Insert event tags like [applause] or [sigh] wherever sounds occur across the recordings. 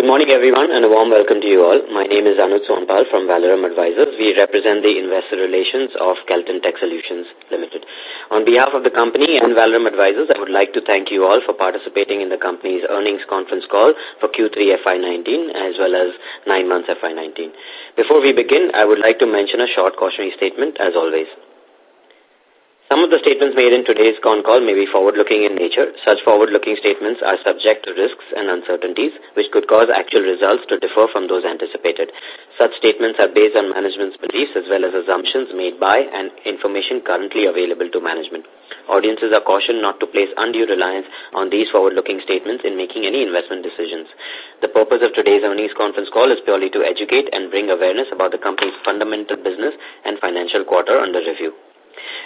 Good morning, everyone, and a warm welcome to you all. My name is Anuj Sonpal from Valorem Advisors. We represent the investor relations of Kellton Tech Solutions Limited. On behalf of the company and Valorem Advisors, I would like to thank you all for participating in the company's earnings conference call for Q3 FY19 as well as 9 months FY19. Before we begin, I would like to mention a short cautionary statement as always. Some of the statements made in today's con call may be forward-looking in nature. Such forward-looking statements are subject to risks and uncertainties, which could cause actual results to differ from those anticipated. Such statements are based on management's beliefs as well as assumptions made by and information currently available to management. Audiences are cautioned not to place undue reliance on these forward-looking statements in making any investment decisions. The purpose of today's earnings conference call is purely to educate and bring awareness about the company's fundamental business and financial quarter under review.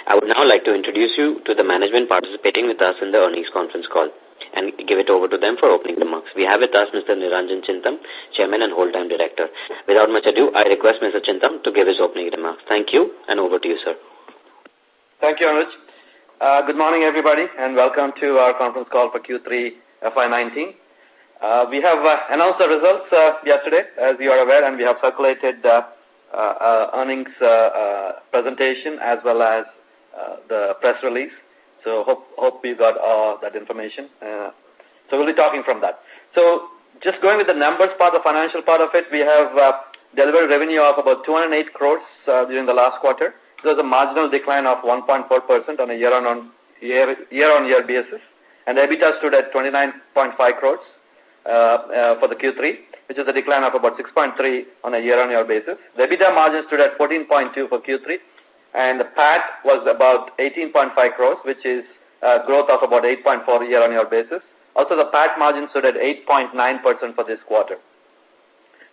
I would now like to introduce you to the management participating with us in the earnings conference call and give it over to them for opening remarks. We have with us Mr. Niranjan Chintam, Chairman and Whole-Time Director. Without much ado, I request Mr. Chintam to give his opening remarks. Thank you, and over to you, sir. Thank you, Anuj. Uh, good morning, everybody, and welcome to our conference call for Q3 FY19. Uh, we have uh, announced the results yesterday, as you are aware, and we have circulated earnings uh, uh, presentation as well as uh, the press release. So hope hope you got all that information. Uh, so we'll be talking from that. So just going with the numbers part, the financial part of it, we have uh, delivered revenue of about 208 crores uh, during the last quarter. There was a marginal decline of 1.4% on a year-on-year year, year on year basis. And EBITDA stood at 29.5 crores uh, uh, Uh, uh, for the Q3 which is a decline of about 6.3 on a year-on-year basis. The EBITDA margin stood at 14.2 for Q3, and the PAT was about 18.5 crores, which is growth of about 8.4 year-on-year basis. Also, the PAT margin stood at 8.9% for this quarter.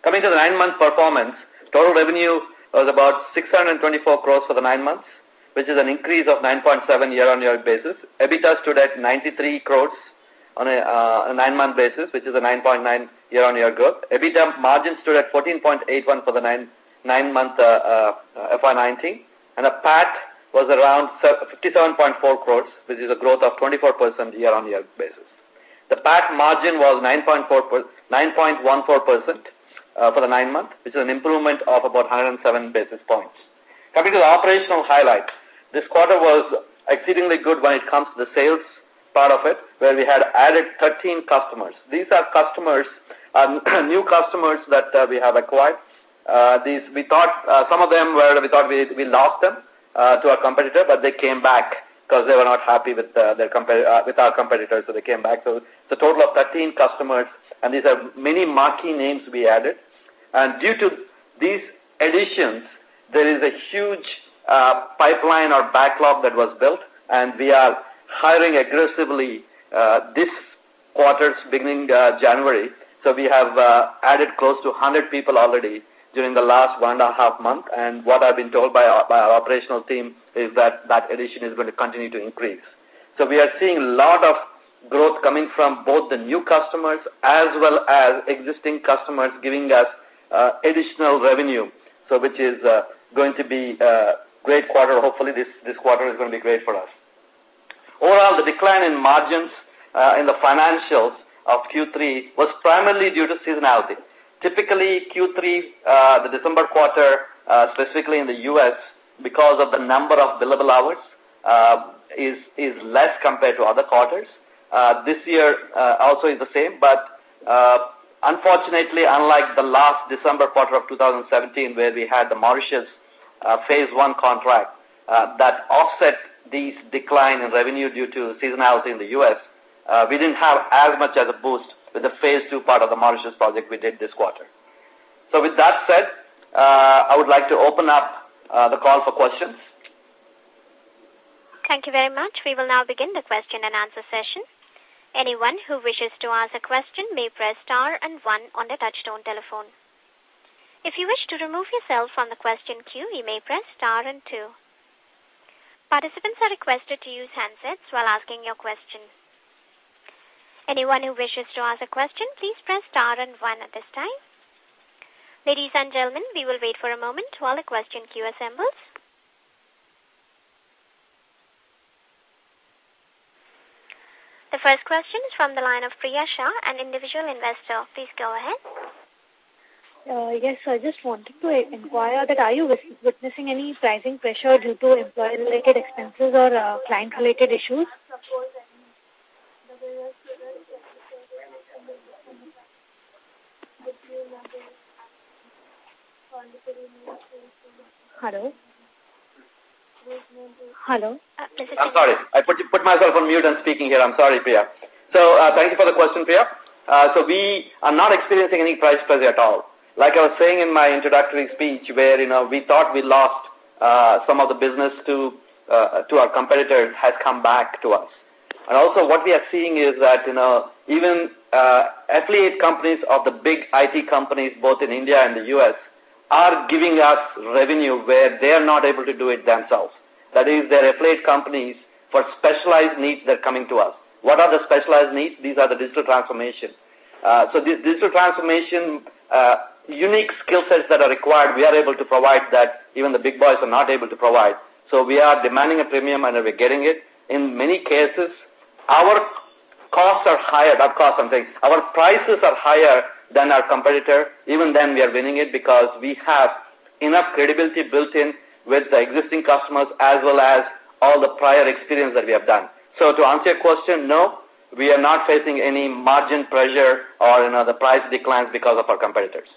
Coming to the nine-month performance, total revenue was about 624 crores for the nine months, which is an increase of 9.7 year-on-year basis. EBITDA stood at 93 crores, on a, uh, a nine-month basis, which is a 9.9 year-on-year growth. EBITDA margin stood at 14.81 for the nine, nine-month uh, uh, FY19, and the PAT was around 57.4 crores, which is a growth of 24% year-on-year basis. The PAT margin was 9.14% uh, for the nine months, which is an improvement of about 107 basis points. Coming to the operational highlights, this quarter was exceedingly good when it comes to the sales part of it, where we had added 13 customers. These are customers, uh, [coughs] new customers that uh, we have acquired. Uh, these we thought uh, some of them were we thought we we lost them uh, to our competitor, but they came back because they were not happy with uh, their uh, with our competitors, so they came back. So it's a total of 13 customers, and these are many marquee names we added. And due to these additions, there is a huge uh, pipeline or backlog that was built, and we are hiring aggressively uh, this quarter's beginning uh, January. So we have uh, added close to 100 people already during the last one and a half month. And what I've been told by our, by our operational team is that that addition is going to continue to increase. So we are seeing a lot of growth coming from both the new customers as well as existing customers giving us uh, additional revenue. So which is uh, going to be a uh, great quarter. Hopefully this, this quarter is going to be great for us. Overall, the decline in margins uh, in the financials of Q3 was primarily due to seasonality. Typically, Q3, uh, the December quarter, uh, specifically in the U.S., because of the number of billable hours, uh, is, is less compared to other quarters. Uh, this year uh, also is the same, but uh, unfortunately, unlike the last December quarter of 2017, where we had the Mauritius uh, phase one contract uh, that offset these decline in revenue due to seasonality in the U.S., uh, we didn't have as much as a boost with the phase two part of the Mauritius project we did this quarter. So with that said, uh, I would like to open up uh, the call for questions. Thank you very much. We will now begin the question and answer session. Anyone who wishes to ask a question may press star and one on the touchtone telephone. If you wish to remove yourself from the question queue, you may press star and two. Participants are requested to use handsets while asking your question. Anyone who wishes to ask a question, please press star and one at this time. Ladies and gentlemen, we will wait for a moment while the question queue assembles. The first question is from the line of Priya Shah, an individual investor. Please go ahead. Uh, yes, I just wanted to inquire that are you witnessing any pricing pressure due to employee-related expenses or uh, client-related issues? Hello? Hello? Uh, I'm sorry. I put, put myself on mute and speaking here. I'm sorry, Priya. So, uh, thank you for the question, Priya. Uh, so we are not experiencing any price pressure at all. Like I was saying in my introductory speech where, you know, we thought we lost uh, some of the business to, uh, to our competitors has come back to us. And also what we are seeing is that, you know, even uh, affiliate companies of the big IT companies both in India and the US are giving us revenue where they are not able to do it themselves. That is, their affiliate companies for specialized needs that are coming to us. What are the specialized needs? These are the digital transformation. Uh, so this digital transformation, unique skill sets that are required, we are able to provide that even the big boys are not able to provide. So we are demanding a premium and we're getting it. In many cases, our costs are higher, not costs I'm saying, our prices are higher than our competitor. Even then we are winning it because we have enough credibility built in with the existing customers as well as all the prior experience that we have done. So to answer your question, no, we are not facing any margin pressure or you know, price declines because of our competitors.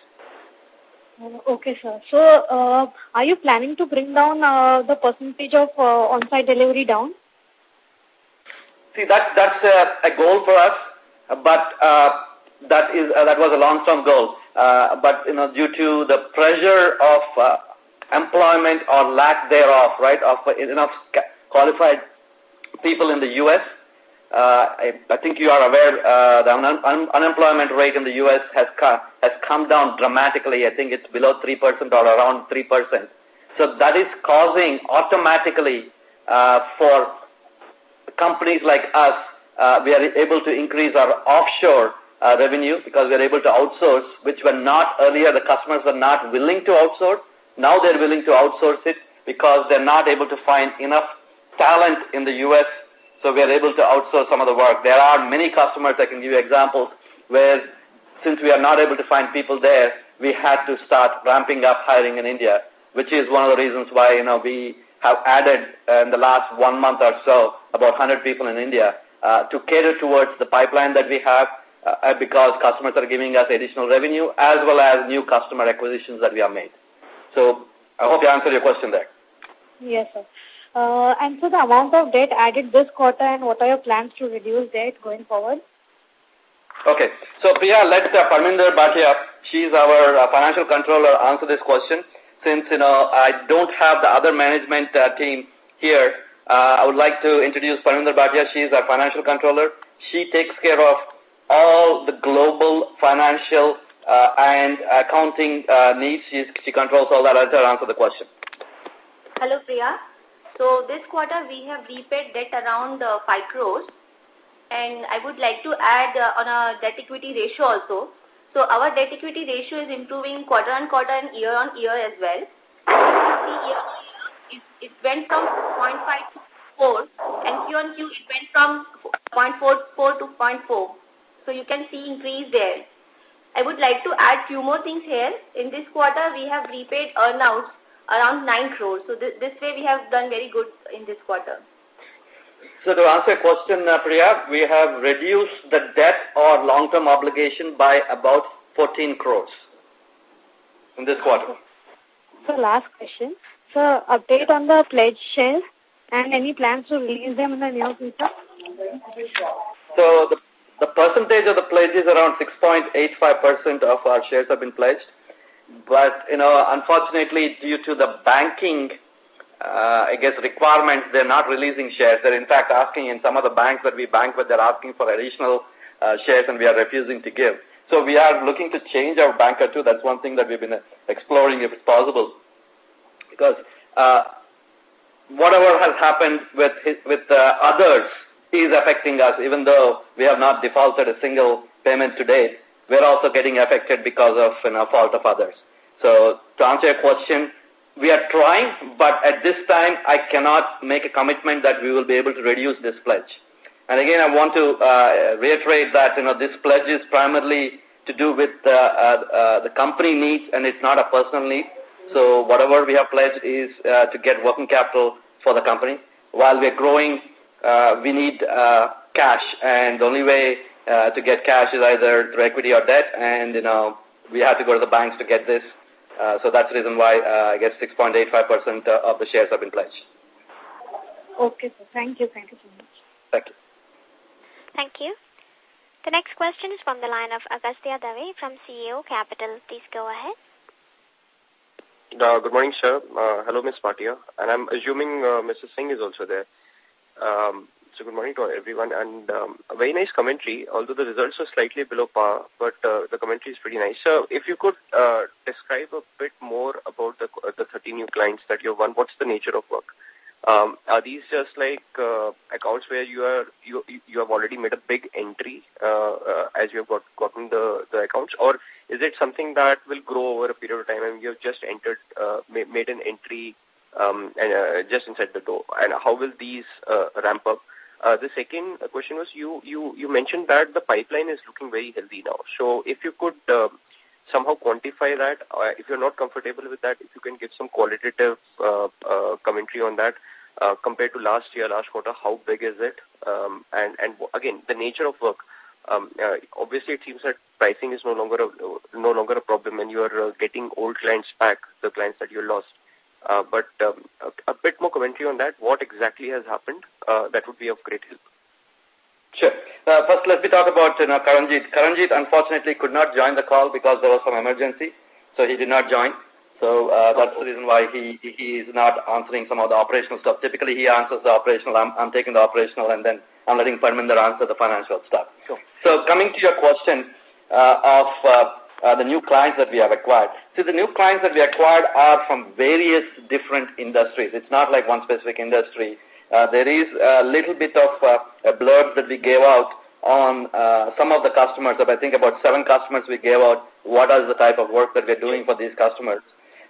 Uh, okay, sir. So, uh, are you planning to bring down uh, the percentage of uh, on-site delivery down? See, that, that's a, goal for us, but uh, that is uh, that was a long-term goal. Uh, but you know, due to the pressure of uh, employment or lack thereof, right, of enough qualified people in the U.S. Uh, I, I think you are aware uh, the un un unemployment rate in the U.S. has, has come down dramatically. I think it's below 3% or around 3%. So that is causing automatically uh, for companies like us, uh, we are able to increase our offshore uh, revenue because we are able to outsource, which were not earlier, the customers were not willing to outsource. Now they're willing to outsource it because they're not able to find enough talent in the U.S., so we are able to outsource some of the work. There are many customers, I can give you examples, where since we are not able to find people there, we had to start ramping up hiring in India, which is one of the reasons why, you know, we have added uh, in the last one month or so about 100 people in India uh, to cater towards the pipeline that we have uh, because customers are giving us additional revenue as well as new customer acquisitions that we have made. So I hope you answered your question there. Yes, sir. Uh, and so the amount of debt added this quarter and what are your plans to reduce debt going forward? Okay. So Priya, let uh, Parminder Bhatia, she's our uh, financial controller, answer this question. Since, you know, I don't have the other management uh, team here, uh, I would like to introduce Parminder Bhatia. She is our financial controller. She takes care of all the global financial uh, and accounting uh, needs. She's, she controls all that. I'll answer the question. Hello, Priya. So this quarter we have repaid debt around uh, 5 crores and I would like to add uh, on a debt equity ratio also. So our debt equity ratio is improving quarter on quarter and year on year as well. It, it went from 0.5 to 4 and Q on Q it went from 0.44 to 0.4. So you can see increase there. I would like to add few more things here. In this quarter we have repaid earnouts around 9 crores. So this, this way we have done very good in this quarter. So to answer your question, uh, Priya, we have reduced the debt or long-term obligation by about 14 crores in this quarter. So last question. So update on the pledge shares and any plans to release them in the near future? So the, the percentage of the pledge is around 6.85% of our shares have been pledged. But, you know, unfortunately, due to the banking, uh, I guess, requirements, they're not releasing shares. They're, in fact, asking in some of the banks that we bank with, they're asking for additional uh, shares and we are refusing to give. So we are looking to change our banker too. That's one thing that we've been exploring if it's possible. Because uh, whatever has happened with, his, with uh, others is affecting us, even though we have not defaulted a single payment to date we're also getting affected because of you know, fault of others. So to answer your question, we are trying, but at this time, I cannot make a commitment that we will be able to reduce this pledge. And again, I want to uh, reiterate that you know this pledge is primarily to do with uh, uh, the company needs and it's not a personal need. So whatever we have pledged is uh, to get working capital for the company. While we're growing, uh, we need uh, cash and the only way uh, to get cash is either through equity or debt and, you know, we had to go to the banks to get this. Uh, so that's the reason why uh, I guess 6.85% uh, of the shares have been pledged. Okay, sir. Thank you. Thank you so much. Thank you. Thank you. The next question is from the line of Agastya Dave from CEO Capital. Please go ahead. Uh, good morning, sir. Uh, hello, Ms. Bhatia. And I'm assuming uh, Mr. Singh is also there. Um, so good morning to everyone. And um, a very nice commentary, although the results are slightly below par, but uh, the commentary is pretty nice. So if you could uh, describe a bit more about the, uh, the 30 new clients that you have won, what's the nature of work? Um, are these just like uh, accounts where you are you you have already made a big entry uh, uh, as you have got gotten the the accounts, or is it something that will grow over a period of time and you have just entered uh, made an entry um, and uh, just inside the door? And how will these uh, ramp up? Uh, the second question was you you you mentioned that the pipeline is looking very healthy now. So if you could. Uh, somehow quantify that. Uh, if you're not comfortable with that, if you can give some qualitative uh, uh, commentary on that, uh, compared to last year, last quarter, how big is it? Um, and, and again, the nature of work. Um, uh, obviously, it seems that pricing is no longer a, no longer a problem, and you are uh, getting old clients back, the clients that you lost. Uh, but um, a, a bit more commentary on that. What exactly has happened? Uh, that would be of great help. Sure. Uh, first, let me talk about you know, Karanjit. Karanjit, unfortunately, could not join the call because there was some emergency, so he did not join. So uh, that's the reason why he, he is not answering some of the operational stuff. Typically, he answers the operational. I'm, I'm taking the operational, and then I'm letting Parminder answer the financial stuff. Sure. So coming to your question uh, of uh, uh, the new clients that we have acquired. See, the new clients that we acquired are from various different industries. It's not like one specific industry. Uh, there is a little bit of uh, a blurb that we gave out on uh, some of the customers. I think about seven customers we gave out what is the type of work that we're doing for these customers.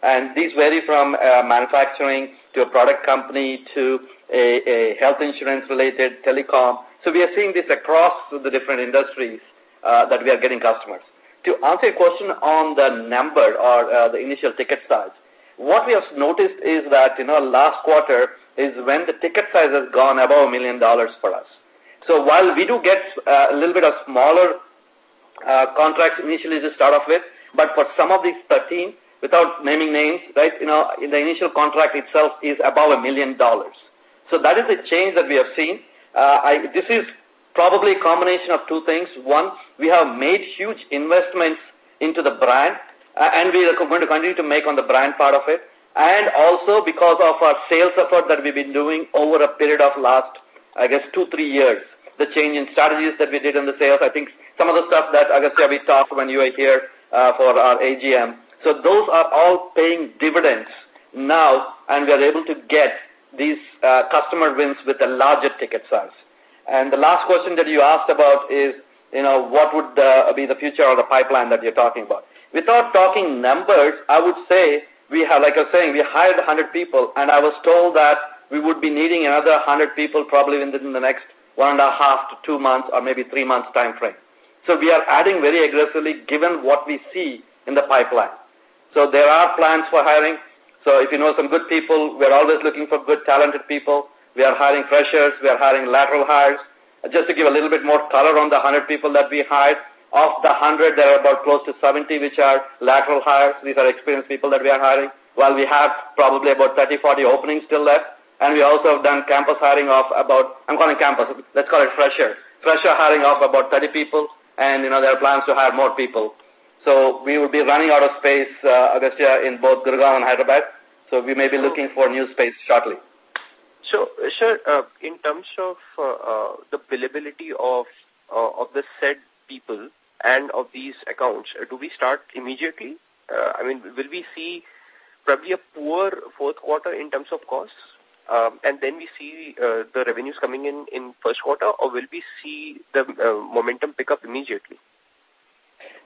And these vary from uh, manufacturing to a product company to a, a health insurance related telecom. So we are seeing this across the different industries uh, that we are getting customers. To answer your question on the number or uh, the initial ticket size, what we have noticed is that, you know, last quarter is when the ticket size has gone above a million dollars for us. So while we do get uh, a little bit of smaller uh, contracts initially to start off with, but for some of these 13, without naming names, right, you know, in the initial contract itself is above a million dollars. So that is a change that we have seen. I, this is probably a combination of two things. One, we have made huge investments into the brand, uh, and we are going to continue to make on the brand part of it. And also because of our sales effort that we've been doing over a period of last, I guess, two, three years. The change in strategies that we did in the sales, I think some of the stuff that, Agastya, we talked when you were here uh, for our AGM, so those are all paying dividends now, and we are able to get these uh, customer wins with a larger ticket size. And the last question that you asked about is, you know, what would be the future or the pipeline that you're talking about? Without talking numbers, I would say we have, like I was saying, we hired 100 people, and I was told that we would be needing another 100 people probably within the next one and a half to two months or maybe three months time frame. So we are adding very aggressively given what we see in the pipeline. So there are plans for hiring. So if you know some good people, we're always looking for good, talented people. We are hiring freshers. We are hiring lateral hires. Just to give a little bit more color on the 100 people that we hired, of the 100, there are about close to 70 which are lateral hires. These are experienced people that we are hiring. While we have probably about 30, 40 openings still left. And we also have done campus hiring of about, I'm calling campus, let's call it fresher. Fresher hiring of about 30 people. And, you know, there are plans to hire more people. So we will be running out of space, uh, Agastya, in both Gurgaon and Hyderabad. So we may be looking for new space shortly. So, sir, uh, in terms of uh, uh, the billability of uh, of the said people and of these accounts, uh, do we start immediately? I mean, will we see probably a poor fourth quarter in terms of costs, um, and then we see the revenues coming in in first quarter, or will we see the momentum pick up immediately?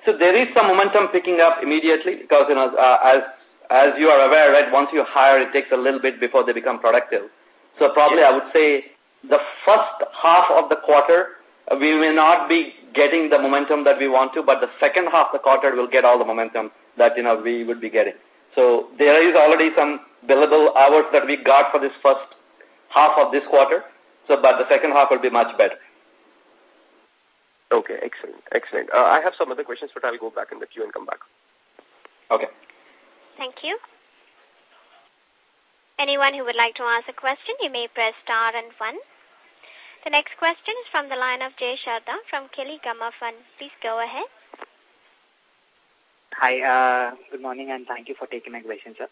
So there is some momentum picking up immediately because, you know, uh, as, as you are aware, right, once you hire, it takes a little bit before they become productive. So probably I would say the first half of the quarter, uh, we may not be getting the momentum that we want to, but the second half of the quarter will get all the momentum that, you know, we would be getting. So there is already some billable hours that we got for this first half of this quarter. So, but the second half will be much better. Okay, excellent, excellent. Uh, I have some other questions, but I'll go back in the queue and come back. Okay. Thank you. Anyone who would like to ask a question, you may press star and one. The next question is from the line of Jay Sharda from Kelly Gamma Fund. Please go ahead. Hi, uh, good morning and thank you for taking my question, sir.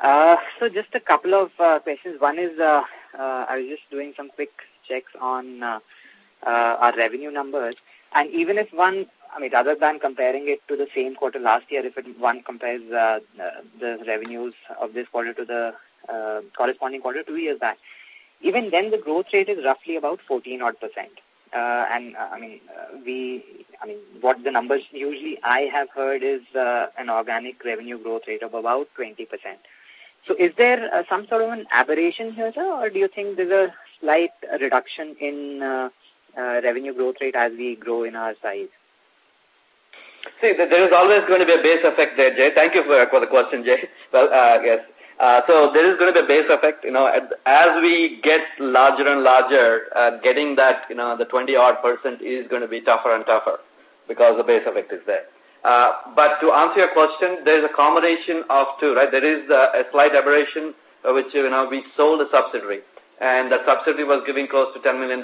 Uh, so just a couple of uh, questions. One is, uh, uh, I was just doing some quick checks on uh, uh, our revenue numbers. And even if one, I mean, rather than comparing it to the same quarter last year, if it, one compares uh, the revenues of this quarter to the uh, corresponding quarter two years back, even then the growth rate is roughly about 14 odd percent. Uh, and uh, I mean, uh, we, I mean, what the numbers usually I have heard is uh, an organic revenue growth rate of about 20%. So is there uh, some sort of an aberration here, sir, or do you think there's a slight reduction in uh, uh, revenue growth rate as we grow in our size? See, there is always going to be a base effect there, Jay. Thank you for, for the question, Jay. Well, uh, yes, uh, so there is going to be a base effect, you know, as we get larger and larger, uh, getting that, you know, the 20 odd percent is going to be tougher and tougher because the base effect is there. Uh, but to answer your question, there is a combination of two, right? There is a slight aberration, uh, which, you know, we sold a subsidiary and the subsidiary was giving close to $10 million.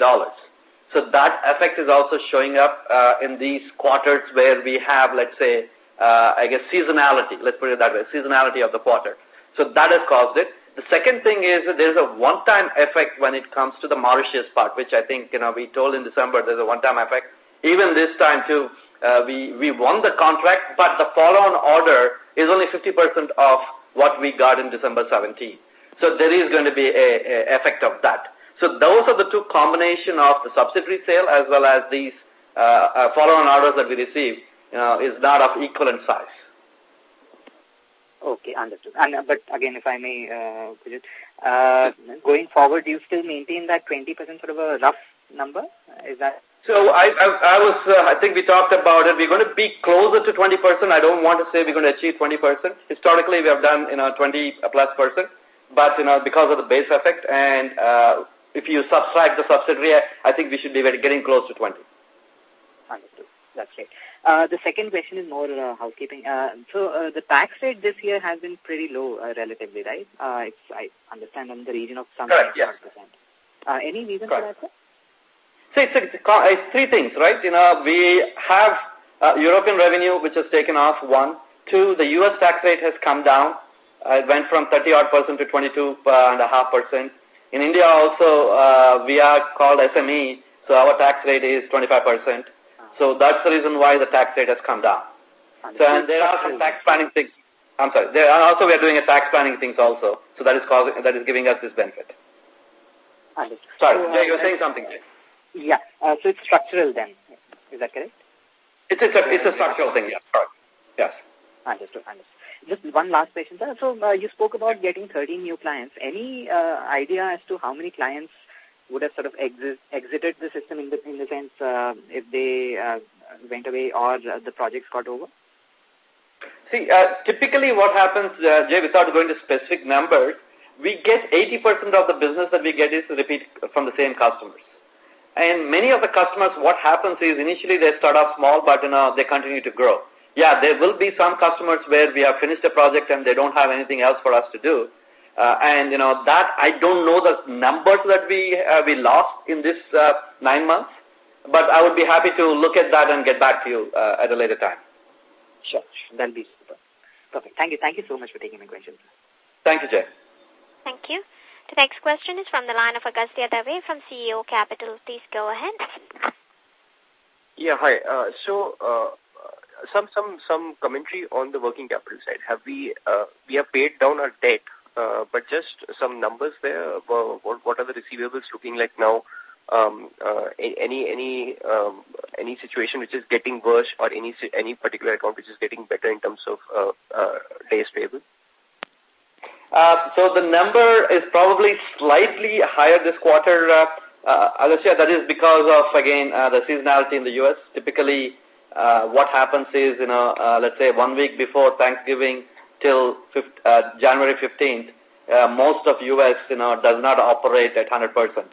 So that effect is also showing up uh, in these quarters where we have, let's say, uh, I guess seasonality, let's put it that way, seasonality of the quarter. So that has caused it. The second thing is that there's a one-time effect when it comes to the Mauritius part, which I think, you know, we told in December there's a one-time effect. Even this time too, uh, we, we won the contract, but the follow-on order is only 50% of what we got in December 17. So there is going to be a, a effect of that. So those are the two combination of the subsidiary sale as well as these uh, uh, follow-on orders that we receive, you know, is not of equivalent size. Okay, understood. And, uh, but again, if I may, uh, uh, going forward, do you still maintain that 20% sort of a rough number? Is that? So I, I, I was, uh, I think we talked about it. We're going to be closer to 20%. I don't want to say we're going to achieve 20%. Historically, we have done, you know, 20 plus percent. But, you know, because of the base effect and, uh, if you subtract the subsidiary, I think we should be getting close to 20. Understood. That's right. Uh, the second question is more uh, housekeeping. Uh, so uh, the tax rate this year has been pretty low uh, relatively, right? Uh, it's, I understand in the region of some Correct, yes. Uh, any reason Correct. for that, sir? So it's, it's, it's three things, right? You know, we have uh, European revenue, which has taken off, one. Two, the U.S. tax rate has come down. Uh, it went from 30 odd percent to 22 and a half percent. In India also, uh, we are called SME, so our tax rate is 25 percent. So that's the reason why the tax rate has come down. So, and there are some tax planning things. I'm sorry. There are also we are doing a tax planning things also. So that is causing that is giving us this benefit. Understood. Sorry, so, uh, you were saying something. Yeah. Uh, so it's structural then. Is that correct? It's a, it's a structural thing. Yeah. Correct. Yes. Understood. Understood. Just one last question, sir. So uh, you spoke about getting 13 new clients. Any uh, idea as to how many clients would have sort of exit, exited the system in the, in the sense uh, if they uh, went away or uh, the projects got over? See, uh, typically what happens, uh, Jay, without going to specific numbers, we get 80% of the business that we get is repeat from the same customers. And many of the customers, what happens is initially they start off small, but you know, they continue to grow. Yeah, there will be some customers where we have finished a project and they don't have anything else for us to do. Uh, and, you know, that I don't know the numbers that we, uh, we lost in this uh, nine months, but I would be happy to look at that and get back to you uh, at a later time. Sure, that'll be super. Perfect. Thank you. Thank you so much for taking my questions. Thank you, Jay. Thank you. The next question is from the line of Agastya Dave from CEO Capital. Please go ahead. Yeah, hi. Uh, so, uh, some some some commentary on the working capital side. Have we uh, we have paid down our debt uh, but just some numbers there. What, what are the receivables looking like now? Um, uh, any any um, any situation which is getting worse, or any any particular account which is getting better in terms of uh, uh, days payable? Uh, so the number is probably slightly higher this quarter, uh, uh, Agastya, that is because of, again, uh, the seasonality in the U.S. Typically, uh, what happens is, you know, uh, let's say one week before Thanksgiving till uh, January 15th, uh, most of U.S., you know, does not operate at 100%.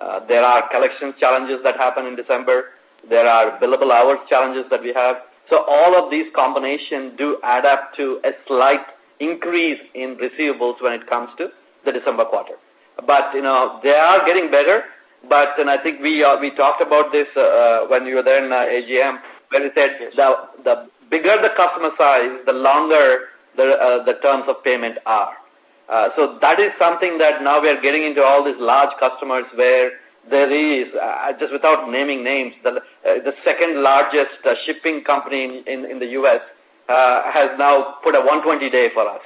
Uh, there are collection challenges that happen in December. There are billable hours challenges that we have. So all of these combinations do add up to a slight increase in receivables when it comes to the December quarter. But, you know, they are getting better. But and I think we uh, we talked about this uh, uh when you were there in uh, AGM, where we said the, the bigger the customer size, the longer the, uh, the terms of payment are. Uh, so that is something that now we are getting into all these large customers where there is, uh, just without naming names, the, the second largest shipping company in, in, in the U.S. Has now put a 120 day for us.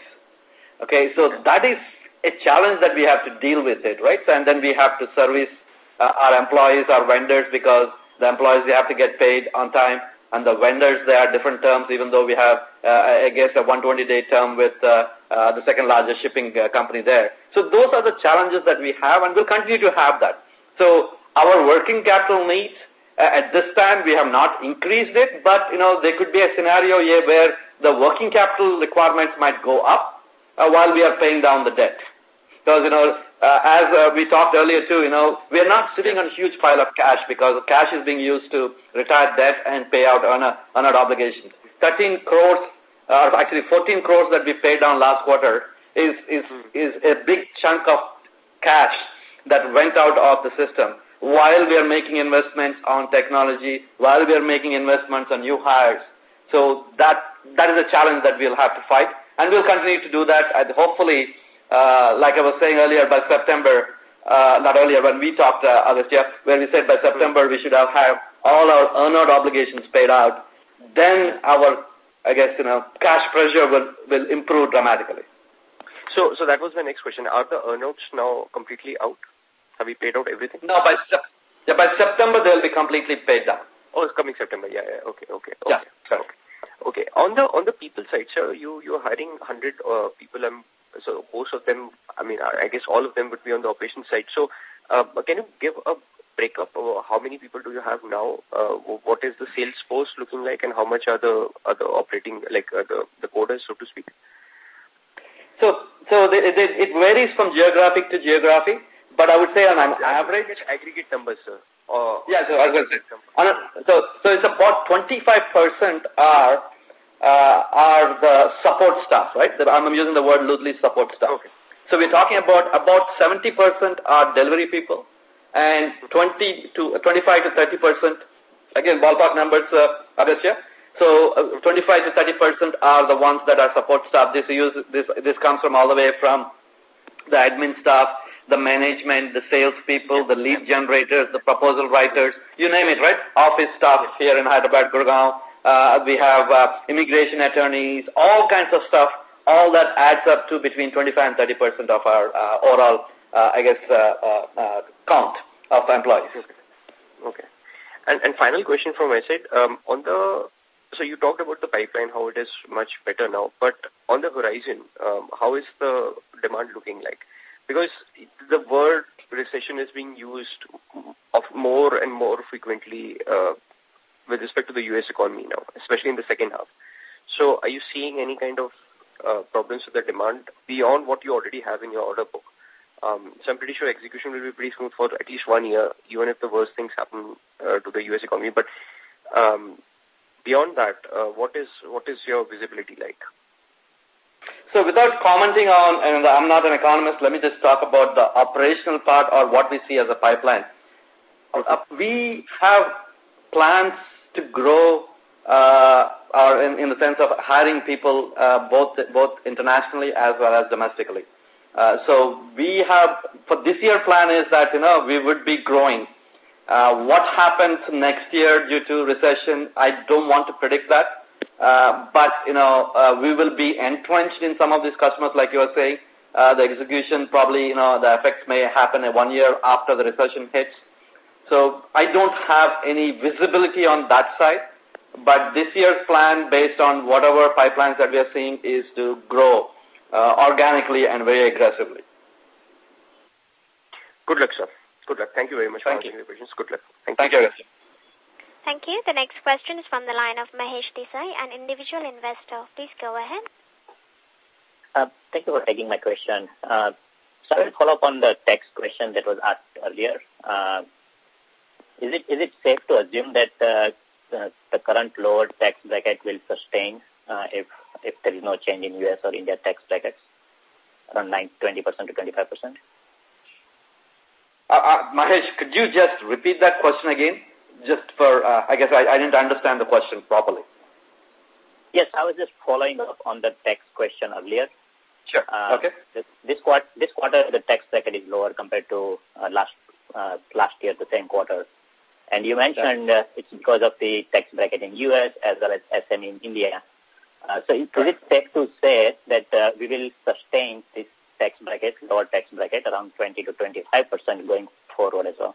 Okay, so that is a challenge that we have to deal with it, right? And then we have to service our employees, our vendors, because the employees, they have to get paid on time. And the vendors, there are different terms, even though we have, uh, I guess, a 120-day term with uh, uh, the second largest shipping uh, company there. So those are the challenges that we have, and we'll continue to have that. So our working capital needs, uh, at this time, we have not increased it, but, you know, there could be a scenario here where the working capital requirements might go up uh, while we are paying down the debt. Because, you know, uh, as uh, we talked earlier too, you know, we are not sitting on a huge pile of cash because cash is being used to retire debt and pay out on, our obligations. 13 crores, uh, or actually 14 crores that we paid down last quarter is, is, is a big chunk of cash that went out of the system while we are making investments on technology, while we are making investments on new hires. So that, that is a challenge that we'll have to fight. And we'll continue to do that. And hopefully, uh, like I was saying earlier, by September, uh, not earlier, when we talked, uh, Agastya, where we said by September we should have, have all our earnout obligations paid out, then our, I guess, you know, cash pressure will, will improve dramatically. So, so that was my next question. Are the earnouts now completely out? Have we paid out everything? No, by, yeah, by September they'll be completely paid down. Oh, it's coming September. Yeah, yeah. Okay, okay. okay. Yeah, okay. Okay. On the on the people side, sir, you you're hiring hundred uh, people. Um, so most of them, I mean, I guess all of them would be on the operations side. So, uh, can you give a breakup of how many people do you have now? Uh, what is the sales force looking like, and how much are the are the operating like uh, the the coders, so to speak? So, so it varies from geographic to geography, but I would say on an average, aggregate numbers, sir. Uh, yeah, so I was on a, so so it's about 25 percent are are the support staff, right? I'm using the word loosely support staff. Okay. So we're talking about about 70% are delivery people and 20 to 25 to 30%, again, ballpark numbers, uh, Agastya. So uh, 25 to 30% are the ones that are support staff. This, use, this, this comes from all the way from the admin staff, the management, the sales people, the lead generators, the proposal writers, you name it, right? Office staff here in Hyderabad, Gurgaon, uh, we have uh, immigration attorneys, all kinds of stuff. All that adds up to between 25 and 30 percent of our uh, overall, uh, I guess, uh, uh, uh, count of employees. Okay. And, and final question from my side. Um, on the so you talked about the pipeline, how it is much better now. But on the horizon, um, how is the demand looking like? Because the word recession is being used of more and more frequently uh, with respect to the U.S. economy now, especially in the second half. So are you seeing any kind of uh, problems with the demand beyond what you already have in your order book? Um, so I'm pretty sure execution will be pretty smooth for at least one year, even if the worst things happen uh, to the U.S. economy. But um, beyond that, uh, what is what is your visibility like? So without commenting on, and I'm not an economist, let me just talk about the operational part or what we see as a pipeline. Uh, we have plans to grow uh, or in, in the sense of hiring people uh, both both internationally as well as domestically. Uh, so we have, for this year plan is that, you know, we would be growing. Uh, what happens next year due to recession, I don't want to predict that. Uh, but, you know, uh, we will be entrenched in some of these customers, like you were saying. Uh, the execution probably, you know, the effects may happen one year after the recession hits. So I don't have any visibility on that side. But this year's plan, based on whatever pipelines that we are seeing, is to grow uh, organically and very aggressively. Good luck, sir. Good luck. Thank you very much Thank for answering you. the questions. Good luck. Thank, Thank you. you. Thank you. The next question is from the line of Mahesh Desai, an individual investor. Please go ahead. Uh, thank you for taking my question. Uh, so I will follow up on the tax question that was asked earlier. Uh, is it is it safe to assume that uh, the, the current lower tax bracket will sustain uh, if if there is no change in U.S. or India tax brackets around 9, 20% to 25%? Uh, uh, Mahesh, could you just repeat that question again? Just for, uh, I guess I, I didn't understand the question properly. Yes, I was just following up on the tax question earlier. Sure. Uh, okay. This, this, quarter, this quarter, the tax bracket is lower compared to uh, last uh, last year, the same quarter. And you mentioned uh, it's because of the tax bracket in U.S. as well as SM in India. Uh, so is, it safe to say that uh, we will sustain this tax bracket, lower tax bracket, around 20 to 25 percent going forward as well?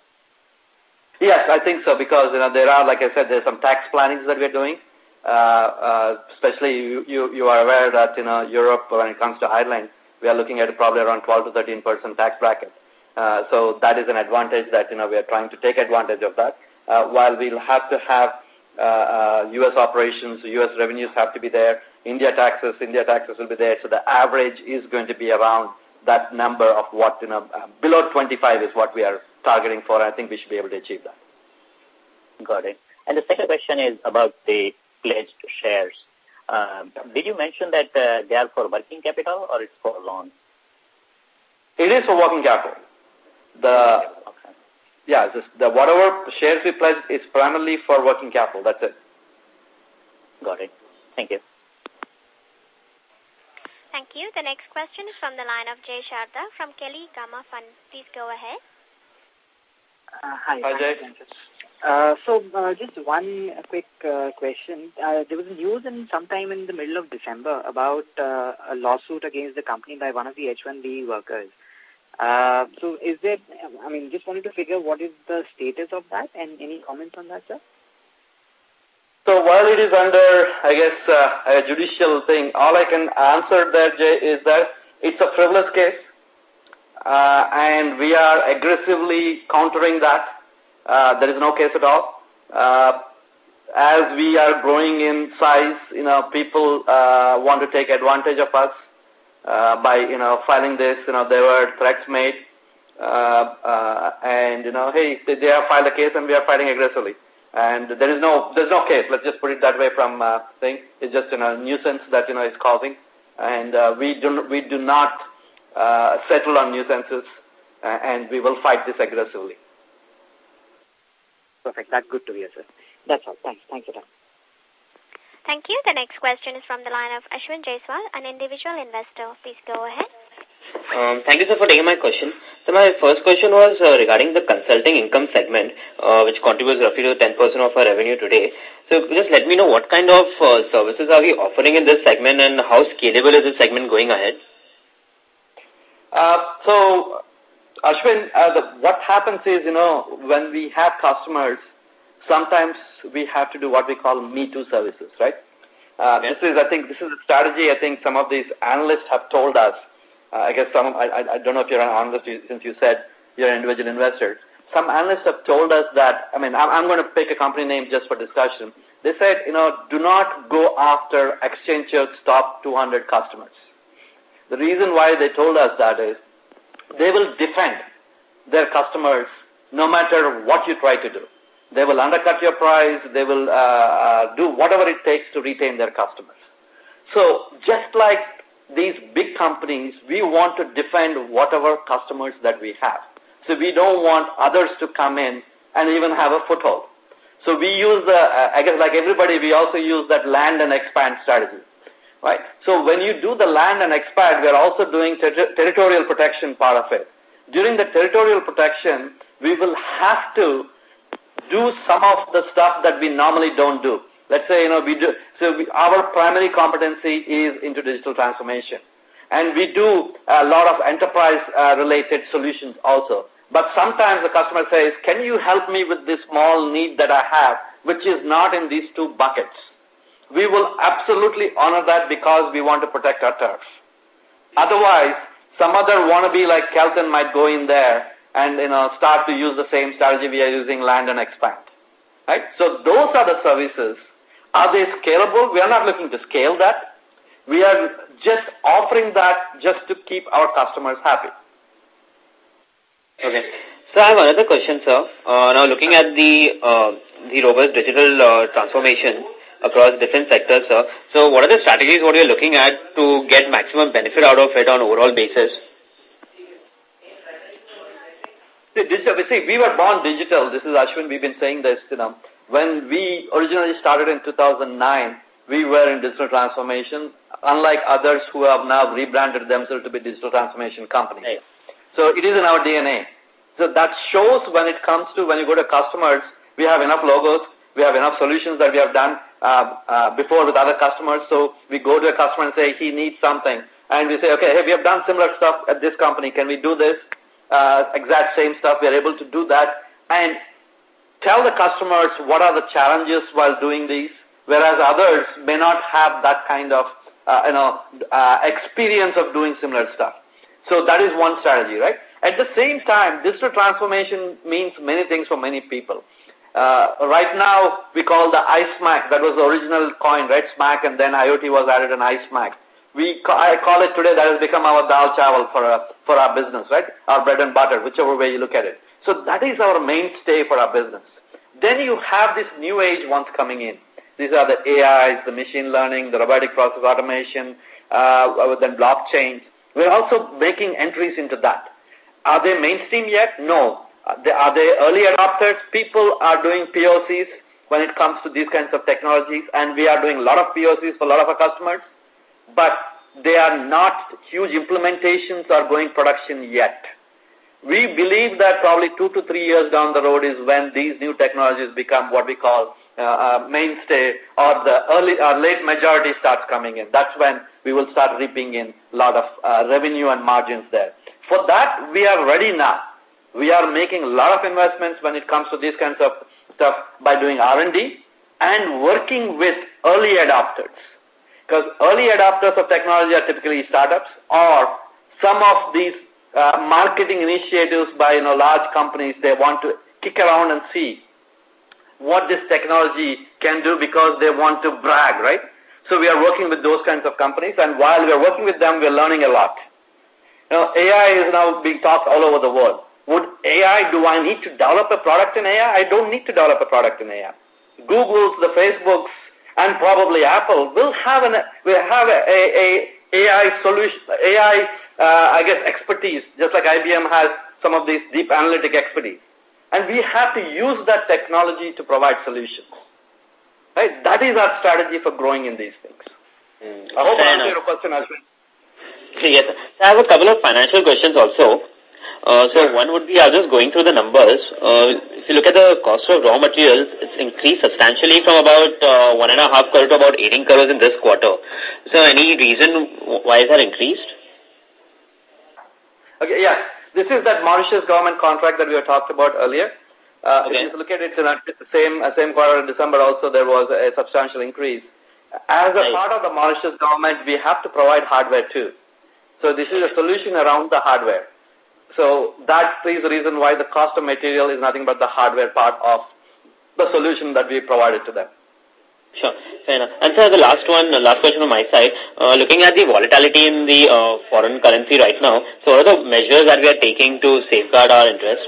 Yes, I think so because you know there are, like I said, there's some tax plannings that we're doing. Uh, uh, especially you, you, you are aware that you know Europe when it comes to Ireland, we are looking at probably around 12 to 13 percent tax bracket. Uh, so that is an advantage that you know we are trying to take advantage of that. Uh, while we'll have to have uh, uh, U.S. operations, U.S. revenues have to be there. India taxes, India taxes will be there. So the average is going to be around that number of what, you know, uh, below 25 is what we are targeting for. I think we should be able to achieve that. Got it. And the second question is about the pledged shares. Um, did you mention that uh, they are for working capital or it's for loan? It is for working capital. The okay. yeah, just the whatever shares we pledge is primarily for working capital. That's it. Got it. Thank you. Thank you. The next question is from the line of Jay Sharda from Kelly Gamma Fund. Please go ahead. Uh, hi. Hi, Jay. Uh, so, uh, just one quick uh, question. Uh, there was news in sometime in the middle of December about uh, a lawsuit against the company by one of the H-1B workers. Uh, so, is there, I mean, just wanted to figure what is the status of that and any comments on that, sir? So while it is under, I guess, uh, a judicial thing, all I can answer there, Jay, is that it's a frivolous case, uh, and we are aggressively countering that. Uh, there is no case at all. Uh, as we are growing in size, you know, people uh, want to take advantage of us uh, by, you know, filing this. You know, there were threats made, uh, uh, and, you know, hey, they they have filed a case and we are fighting aggressively. And there is no, there's no case. Let's just put it that way from uh, thing. It's just you know, nuisance that you know is causing, and uh, we do we do not uh, settle on nuisances, uh, and we will fight this aggressively. Perfect. That's good to hear, sir. That's all. Thanks. Thanks that. Thank you. The next question is from the line of Ashwin Jaiswal, an individual investor. Please go ahead. Um, thank you, sir, for taking my question. So my first question was uh, regarding the consulting income segment, uh, which contributes roughly to 10% of our revenue today. So just let me know what kind of uh, services are we offering in this segment and how scalable is this segment going ahead? Uh, so, Ashwin, uh, the, what happens is, you know, when we have customers, sometimes we have to do what we call Me Too services, right? Uh, This is, I think, this is a strategy I think some of these analysts have told us uh, I guess some, I, I, I don't know if you're an analyst since you said you're an individual investor. Some analysts have told us that, I mean, I'm, I'm going to pick a company name just for discussion. They said, you know, do not go after Accenture's top 200 customers. The reason why they told us that is they will defend their customers no matter what you try to do. They will undercut your price. They will uh, uh, do whatever it takes to retain their customers. So just like these big companies, we want to defend whatever customers that we have. So we don't want others to come in and even have a foothold. So we use the, uh, I guess like everybody, we also use that land and expand strategy. Right? So when you do the land and expand, we're also doing ter territorial protection part of it. During the territorial protection, we will have to do some of the stuff that we normally don't do. Let's say, you know, we do, so we, our primary competency is into digital transformation. And we do a lot of enterprise-related uh, solutions also. But sometimes the customer says, can you help me with this small need that I have, which is not in these two buckets? We will absolutely honor that because we want to protect our turf. Otherwise, some other wannabe like Kellton might go in there and, you know, start to use the same strategy we are using, land and expand. Right? So those are the services. Are they scalable? We are not looking to scale that. We are just offering that just to keep our customers happy. Okay. So I have another question, sir. Uh, now looking at the uh, the robust digital uh, transformation across different sectors, sir. So what are the strategies what you're looking at to get maximum benefit out of it on overall basis? See, digital, see, we were born digital. This is Ashwin. We've been saying this, you know. When we originally started in 2009, we were in digital transformation, unlike others who have now rebranded themselves to be digital transformation companies. Right. So it is in our DNA. So that shows when it comes to when you go to customers, we have enough logos, we have enough solutions that we have done uh, uh, before with other customers. So we go to a customer and say he needs something, and we say, okay, hey, we have done similar stuff at this company. Can we do this? Uh, exact same stuff. We are able to do that and tell the customers what are the challenges while doing these, whereas others may not have that kind of uh, you know uh, experience of doing similar stuff. So that is one strategy, right? At the same time, digital transformation means many things for many people. Uh, right now, we call the iSMAC. That was the original coin, right? SMAC, and then IoT was added an iSMAC. We, I call it today that has become our dal chawal for, uh, for our business, right? Our bread and butter, whichever way you look at it. So that is our mainstay for our business. Then you have this new age ones coming in. These are the AIs, the machine learning, the robotic process automation, uh, then blockchains. We're also making entries into that. Are they mainstream yet? No. They, are they early adopters? People are doing POCs when it comes to these kinds of technologies, and we are doing a lot of POCs for a lot of our customers, but they are not huge implementations or going production yet. We believe that probably two to three years down the road is when these new technologies become what we call uh, uh, mainstay or the early or late majority starts coming in. That's when we will start reaping in a lot of uh, revenue and margins there. For that, we are ready now. We are making a lot of investments when it comes to these kinds of stuff by doing R&D and working with early adopters. Because early adopters of technology are typically startups or some of these uh, marketing initiatives by you know large companies. They want to kick around and see what this technology can do because they want to brag, right? So we are working with those kinds of companies, and while we are working with them, we are learning a lot. You know, AI is now being talked all over the world. Would AI, do I need to develop a product in AI? I don't need to develop a product in AI. Google's, the Facebooks, and probably Apple will have an will have a, a, a AI solution, AI, uh, I guess, expertise, just like IBM has some of these deep analytic expertise. And we have to use that technology to provide solutions. Right? That is our strategy for growing in these things. Mm. I hope I answered your question, Ashwin. Yes. I have a couple of financial questions also. Uh, so one would be, I was just going through the numbers. Uh, if you look at the cost of raw materials, it's increased substantially from about uh, one and a half crore to about 18 crores in this quarter. So any reason why is that increased? Okay, yeah. This is that Mauritius government contract that we have talked about earlier. Uh, okay. If you look at it in the same, same quarter in December also, there was a substantial increase. As a right. part of the Mauritius government, we have to provide hardware too. So this is a solution around the hardware. So that is the reason why the cost of material is nothing but the hardware part of the solution that we provided to them. Sure, fair enough. And sir, the last one, the last question on my side, uh, looking at the volatility in the uh, foreign currency right now, so what are the measures that we are taking to safeguard our interest?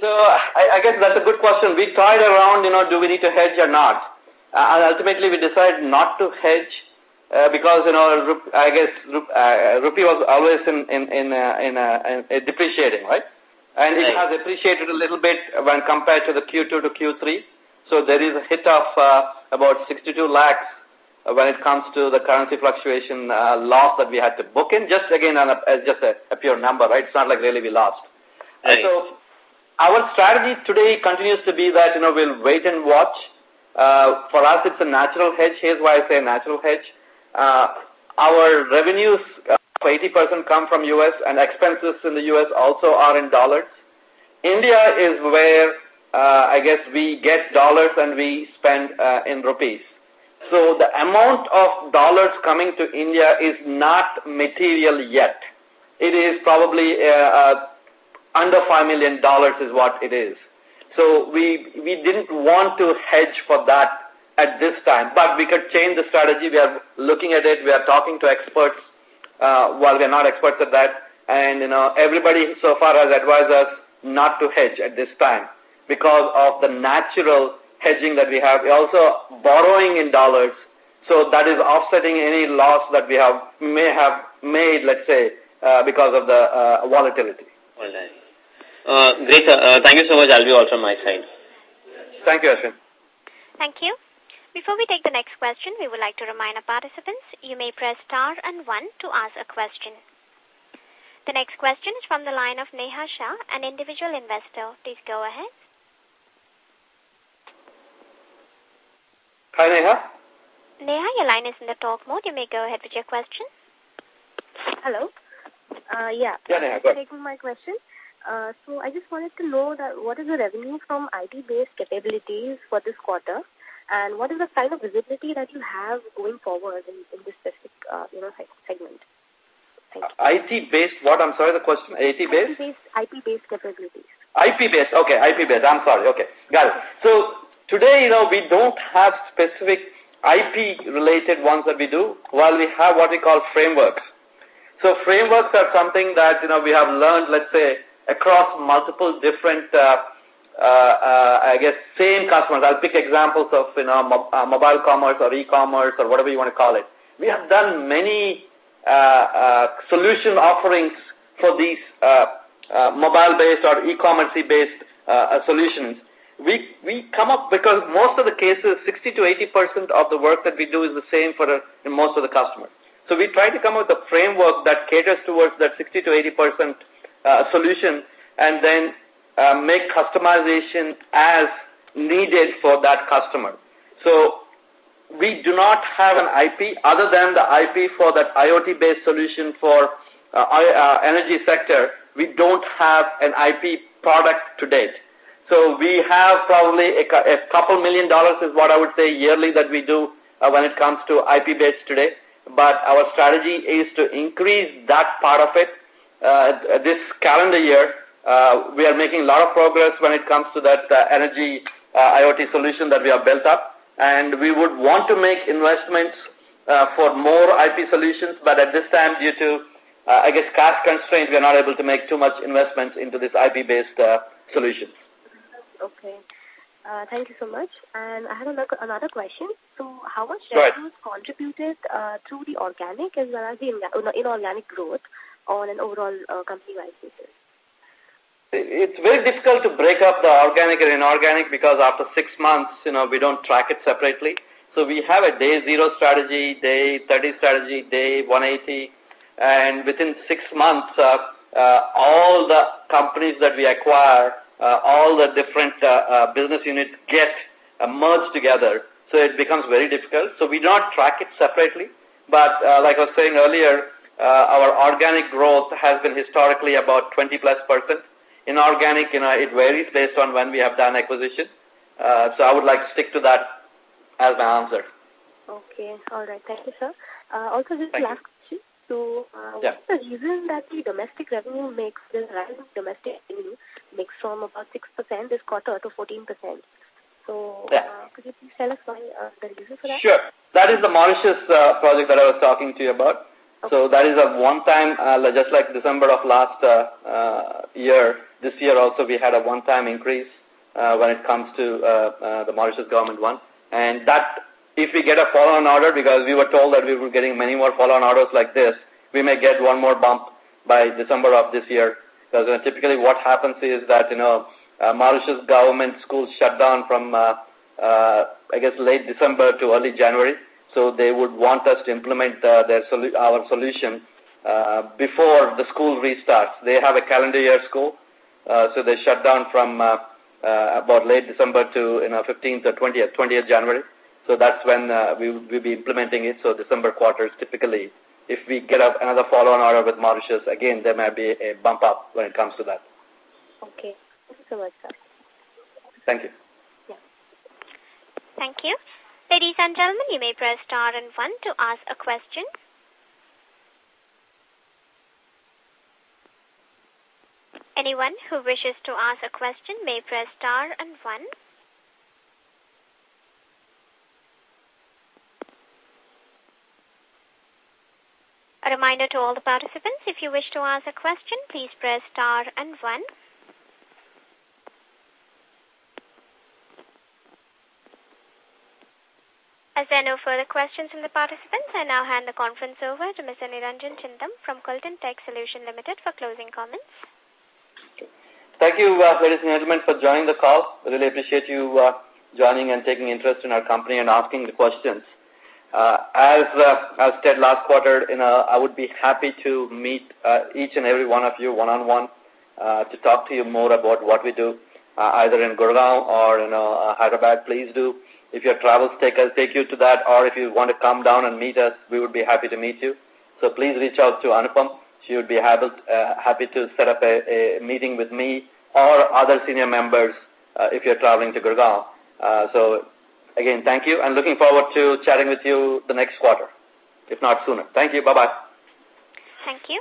So I, I guess that's a good question. We tried around, you know, do we need to hedge or not? Uh, and ultimately we decided not to hedge uh, because you know I guess uh, rupee was always in in in uh, in, uh, in depreciating, right? And it has appreciated a little bit when compared to the Q2 to Q3. So there is a hit of uh, about 62 lakhs when it comes to the currency fluctuation uh, loss that we had to book in. Just again, on a, as just a, a pure number, right? It's not like really we lost. Right. so our strategy today continues to be that you know we'll wait and watch. Uh, for us, it's a natural hedge. Here's why I say natural hedge uh, our revenues uh, 80% come from U.S. and expenses in the U.S. also are in dollars. India is where uh, I guess we get dollars and we spend uh, in rupees. So the amount of dollars coming to India is not material yet. it is probably uh, uh, under $5 million is what it is. So we, we didn't want to hedge for that at this time, but we could change the strategy. We are looking at it. We are talking to experts uh, while we are not experts at that. And, you know, everybody so far has advised us not to hedge at this time because of the natural hedging that we have. We're also borrowing in dollars, so that is offsetting any loss that we have may have made, let's say, uh, because of the uh, volatility. All right. Uh, great, uh, thank you so much. I'll be all from my side. Thank you, Ashwin. Thank you. Before we take the next question, we would like to remind our participants, you may press star and one to ask a question. The next question is from the line of Neha Shah, an individual investor. Please go ahead. Hi, Neha. Neha, your line is in the talk mode. You may go ahead with your question. Hello. Uh, yeah. Yeah, Neha, go ahead. Taking my question. Uh, so I just wanted to know that what is the revenue from IT-based capabilities for this quarter, and what is the kind of visibility that you have going forward in, in this specific, uh, you know, segment? IT-based, what? I'm sorry, the question. IT-based? IT-based, IP-based capabilities. IP-based, okay, IP-based, I'm sorry, okay, got it. So, today, you know, we don't have specific IP-related ones that we do, while we have what we call frameworks. So, frameworks are something that, you know, we have learned, let's say, across multiple different, uh, I guess, same customers. I'll pick examples of, you know, mo uh, mobile commerce or e-commerce or whatever you want to call it. We have done many uh, uh, solution offerings for these uh, mobile-based or e-commerce-based solutions. We, we come up, because most of the cases, 60 to 80% of the work that we do is the same for in most of the customers. So we try to come up with a framework that caters towards that 60 to 80% uh, solution and then uh, make customization as needed for that customer. So we do not have an IP other than the IP for that IoT-based solution for uh, uh, energy sector. We don't have an IP product to date. So we have probably a, a couple million dollars is what I would say yearly that we do uh, when it comes to IP-based today. But our strategy is to increase that part of it. Uh, this calendar year, uh, we are making a lot of progress when it comes to that uh, energy uh, IoT solution that we have built up and we would want to make investments uh, for more IP solutions, but at this time, due to, uh, I guess, cash constraints, we are not able to make too much investments into this IP-based uh, solutions. Okay. Uh, thank you so much. And I have another, another question. So how much right. revenues contributed uh, through the organic as well as the inorganic growth on an overall uh, company-wide basis? It's very difficult to break up the organic and inorganic because after six months, you know, we don't track it separately. So we have a day zero strategy, day 30 strategy, day 180, and within six months, uh, uh, all the companies that we acquire, uh, all the different uh, uh, business units get uh, merged together. So it becomes very difficult. So we do not track it separately. But like I was saying earlier, our organic growth has been historically about 20 plus percent. Inorganic, you know, it varies based on when we have done acquisition. Uh, so I would like to stick to that as my answer. Okay, all right. Thank you, sir. Uh, also, just Thank last question. So, uh, yeah. what's the reason that the domestic revenue makes, the rise domestic revenue makes from about 6% this quarter to 14%? So, yeah. uh, could you please tell us why, uh, the reason for that? Sure. That is the Mauritius uh, project that I was talking to you about. Okay. So that is a one-time, uh, just like December of last uh, uh, year, this year also we had a one-time increase uh, when it comes to uh, uh, the Mauritius government one. And that, if we get a follow-on order, because we were told that we were getting many more follow-on orders like this, we may get one more bump by December of this year. Because typically what happens is that, you know, uh, Mauritius government schools shut down from, uh, uh, I guess, late December to early January. So they would want us to implement uh, their solu our solution before the school restarts. They have a calendar year school. Uh, so they shut down from uh, uh, about late December to you know 15th or 20th, 20th January. So that's when uh, we will be implementing it. So December quarters typically, if we get a, another follow-on order with Mauritius, again there might be a bump up when it comes to that. Okay. Thank you so much, sir. Thank you. Yeah. Thank you. Ladies and gentlemen, you may press star and one to ask a question. Anyone who wishes to ask a question may press star and one. A reminder to all the participants, if you wish to ask a question, please press star and one. As there are no further questions from the participants, I now hand the conference over to Mr. Niranjan Chintam from Kellton Tech Solution Limited for closing comments. Thank you, uh, ladies and gentlemen, for joining the call. I really appreciate you uh, joining and taking interest in our company and asking the questions. Uh, as uh, as said last quarter, you know, I would be happy to meet uh, each and every one of you one-on-one -on -one, to talk to you more about what we do, either in Gurgaon or in Hyderabad. Please do. If your travels take us, take you to that, or if you want to come down and meet us, we would be happy to meet you. So please reach out to Anupam. Would be happy, uh, happy to set up a, a meeting with me or other senior members uh, if you're traveling to Gurgaon. Uh, so Again, thank you and looking forward to chatting with you the next quarter, if not sooner. Thank you. Bye-bye. Thank you.